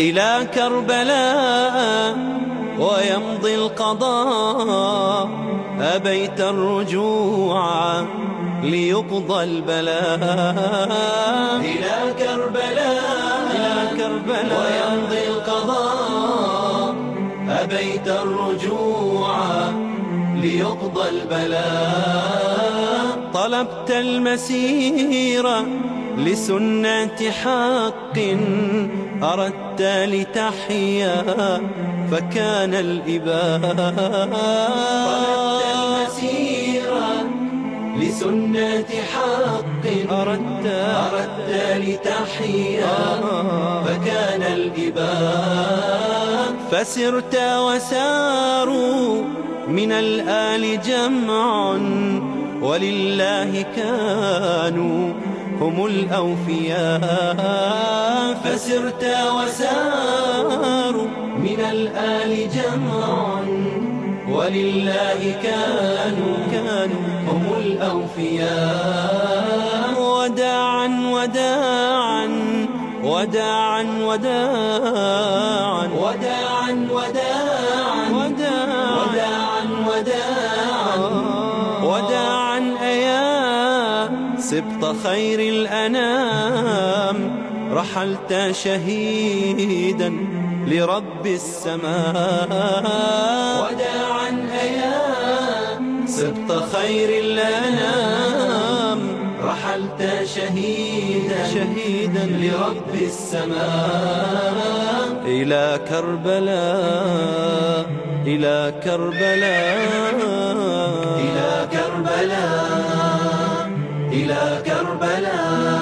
إلى كربلاء ويمضي القضاء. أبيت الرجوع ليقضى البلاء. إلى كربلاء إلى كربلاء ويمضي القضاء. أبيت الرجوع ليقضى البلاء. طلبت المسير لسنة حق أردت لتحيا فكان الإباء طلبت لسنة حق أردت أردت لتحيا فكان الإباء فسرت وساروا من الآل جمع ولله كانوا هم الأوفياء. فسرت وساروا من الآل جمع ولله كانوا كانوا هم الأوفياء. وداعا وداعا وداعا وداعا. سبط خير الأنام رحلت شهيدا لرب السماء. وداعا أيا سبط خير الأنام رحلت شهيدا شهيدا لرب السماء. إلى كربلاء إلى كربلاء. إلى كربلاء.